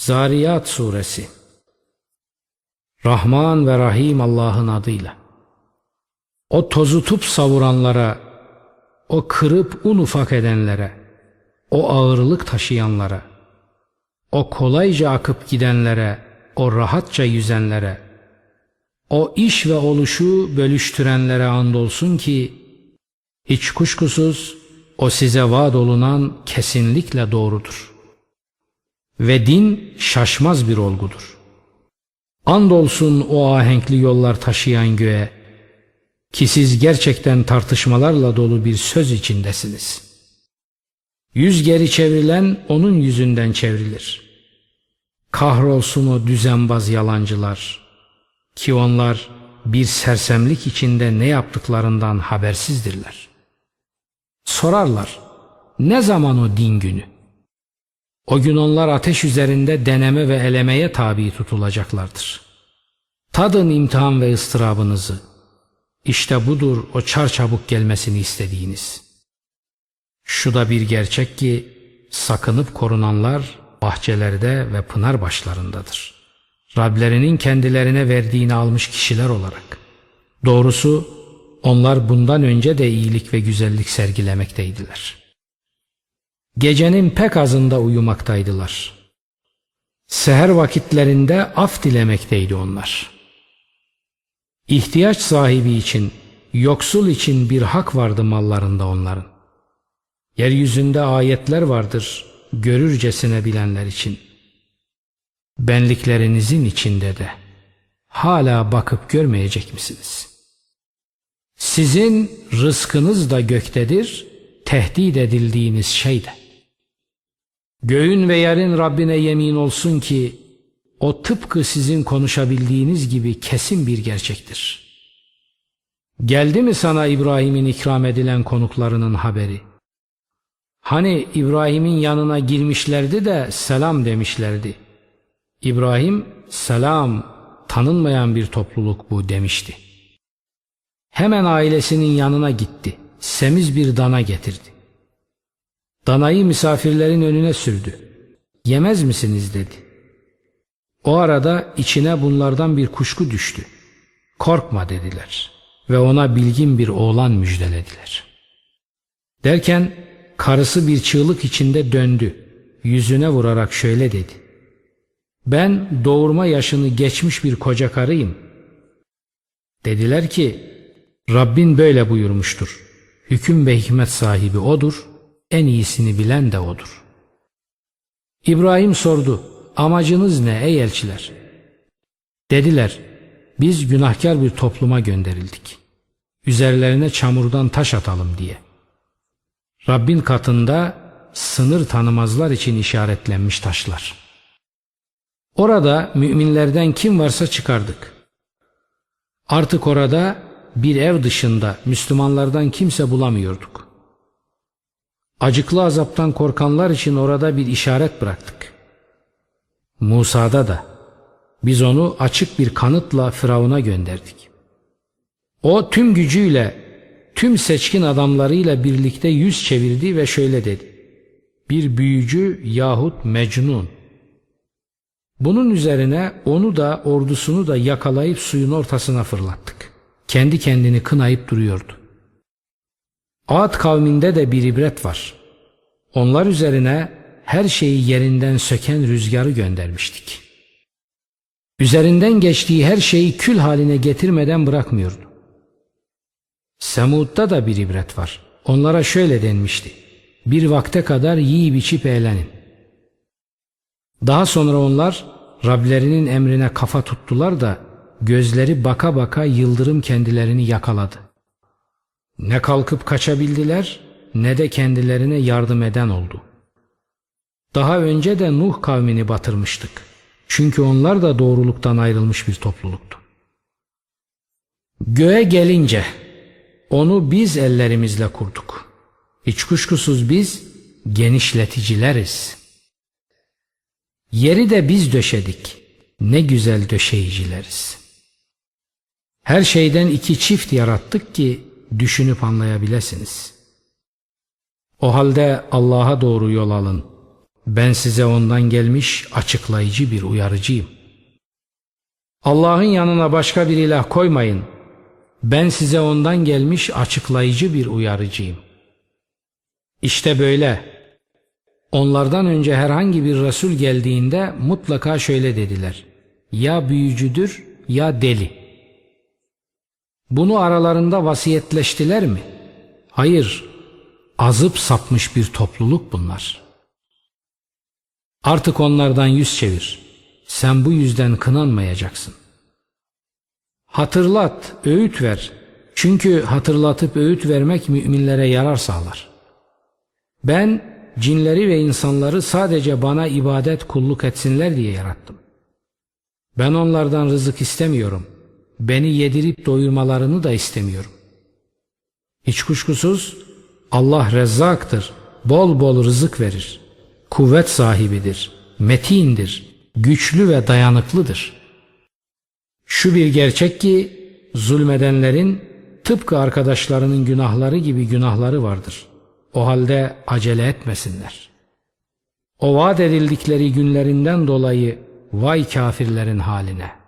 Zariyat Suresi Rahman ve Rahim Allah'ın adıyla. O tozutup savuranlara, o kırıp un ufak edenlere, o ağırlık taşıyanlara, o kolayca akıp gidenlere, o rahatça yüzenlere, o iş ve oluşu bölüştürenlere andolsun ki, hiç kuşkusuz o size vaad olunan kesinlikle doğrudur. Ve din şaşmaz bir olgudur. Andolsun o ahenkli yollar taşıyan göğe, ki siz gerçekten tartışmalarla dolu bir söz içindesiniz. Yüz geri çevrilen onun yüzünden çevrilir. Kahrolsun o düzenbaz yalancılar ki onlar bir sersemlik içinde ne yaptıklarından habersizdirler. Sorarlar, ne zaman o din günü? O gün onlar ateş üzerinde deneme ve elemeye tabi tutulacaklardır. Tadın imtihan ve ıstırabınızı. İşte budur o çarçabuk gelmesini istediğiniz. Şu da bir gerçek ki sakınıp korunanlar bahçelerde ve pınar başlarındadır. Rablerinin kendilerine verdiğini almış kişiler olarak. Doğrusu onlar bundan önce de iyilik ve güzellik sergilemekteydiler. Gecenin pek azında uyumaktaydılar. Seher vakitlerinde af dilemekteydi onlar. İhtiyaç sahibi için, yoksul için bir hak vardı mallarında onların. Yeryüzünde ayetler vardır görürcesine bilenler için. Benliklerinizin içinde de hala bakıp görmeyecek misiniz? Sizin rızkınız da göktedir, tehdit edildiğiniz şey de. Göğün ve yerin Rabbine yemin olsun ki o tıpkı sizin konuşabildiğiniz gibi kesin bir gerçektir. Geldi mi sana İbrahim'in ikram edilen konuklarının haberi? Hani İbrahim'in yanına girmişlerdi de selam demişlerdi. İbrahim selam tanınmayan bir topluluk bu demişti. Hemen ailesinin yanına gitti. Semiz bir dana getirdi. Danayı misafirlerin önüne sürdü. Yemez misiniz dedi. O arada içine bunlardan bir kuşku düştü. Korkma dediler ve ona bilgin bir oğlan müjdelediler. Derken karısı bir çığlık içinde döndü. Yüzüne vurarak şöyle dedi. Ben doğurma yaşını geçmiş bir koca karıyım. Dediler ki Rabbin böyle buyurmuştur. Hüküm ve hikmet sahibi odur, en iyisini bilen de odur. İbrahim sordu, amacınız ne ey elçiler? Dediler, biz günahkar bir topluma gönderildik. Üzerlerine çamurdan taş atalım diye. Rabbin katında sınır tanımazlar için işaretlenmiş taşlar. Orada müminlerden kim varsa çıkardık. Artık orada bir ev dışında Müslümanlardan kimse bulamıyorduk. Acıklı azaptan korkanlar için orada bir işaret bıraktık. Musa'da da biz onu açık bir kanıtla Firavun'a gönderdik. O tüm gücüyle, tüm seçkin adamlarıyla birlikte yüz çevirdi ve şöyle dedi. Bir büyücü yahut mecnun. Bunun üzerine onu da ordusunu da yakalayıp suyun ortasına fırlattık. Kendi kendini kınayıp duruyordu. Ad kavminde de bir ibret var. Onlar üzerine her şeyi yerinden söken rüzgarı göndermiştik. Üzerinden geçtiği her şeyi kül haline getirmeden bırakmıyordu. Semud'da da bir ibret var. Onlara şöyle denmişti. Bir vakte kadar yiyip içip eğlenin. Daha sonra onlar Rablerinin emrine kafa tuttular da gözleri baka baka yıldırım kendilerini yakaladı. Ne kalkıp kaçabildiler ne de kendilerine yardım eden oldu. Daha önce de Nuh kavmini batırmıştık. Çünkü onlar da doğruluktan ayrılmış bir topluluktu. Göğe gelince onu biz ellerimizle kurduk. Hiç kuşkusuz biz genişleticileriz. Yeri de biz döşedik. Ne güzel döşeyicileriz. Her şeyden iki çift yarattık ki düşünüp anlayabilirsiniz. O halde Allah'a doğru yol alın. Ben size ondan gelmiş açıklayıcı bir uyarıcıyım. Allah'ın yanına başka bir ilah koymayın. Ben size ondan gelmiş açıklayıcı bir uyarıcıyım. İşte böyle. Onlardan önce herhangi bir Resul geldiğinde mutlaka şöyle dediler. Ya büyücüdür ya deli. Bunu aralarında vasiyetleştiler mi? Hayır, azıp sapmış bir topluluk bunlar. Artık onlardan yüz çevir. Sen bu yüzden kınanmayacaksın. Hatırlat, öğüt ver. Çünkü hatırlatıp öğüt vermek müminlere yarar sağlar. Ben cinleri ve insanları sadece bana ibadet kulluk etsinler diye yarattım. Ben onlardan rızık istemiyorum. Beni yedirip doyurmalarını da istemiyorum. Hiç kuşkusuz Allah rezzaktır, bol bol rızık verir. Kuvvet sahibidir, metindir, güçlü ve dayanıklıdır. Şu bir gerçek ki zulmedenlerin tıpkı arkadaşlarının günahları gibi günahları vardır. O halde acele etmesinler. O vaat edildikleri günlerinden dolayı vay kafirlerin haline.''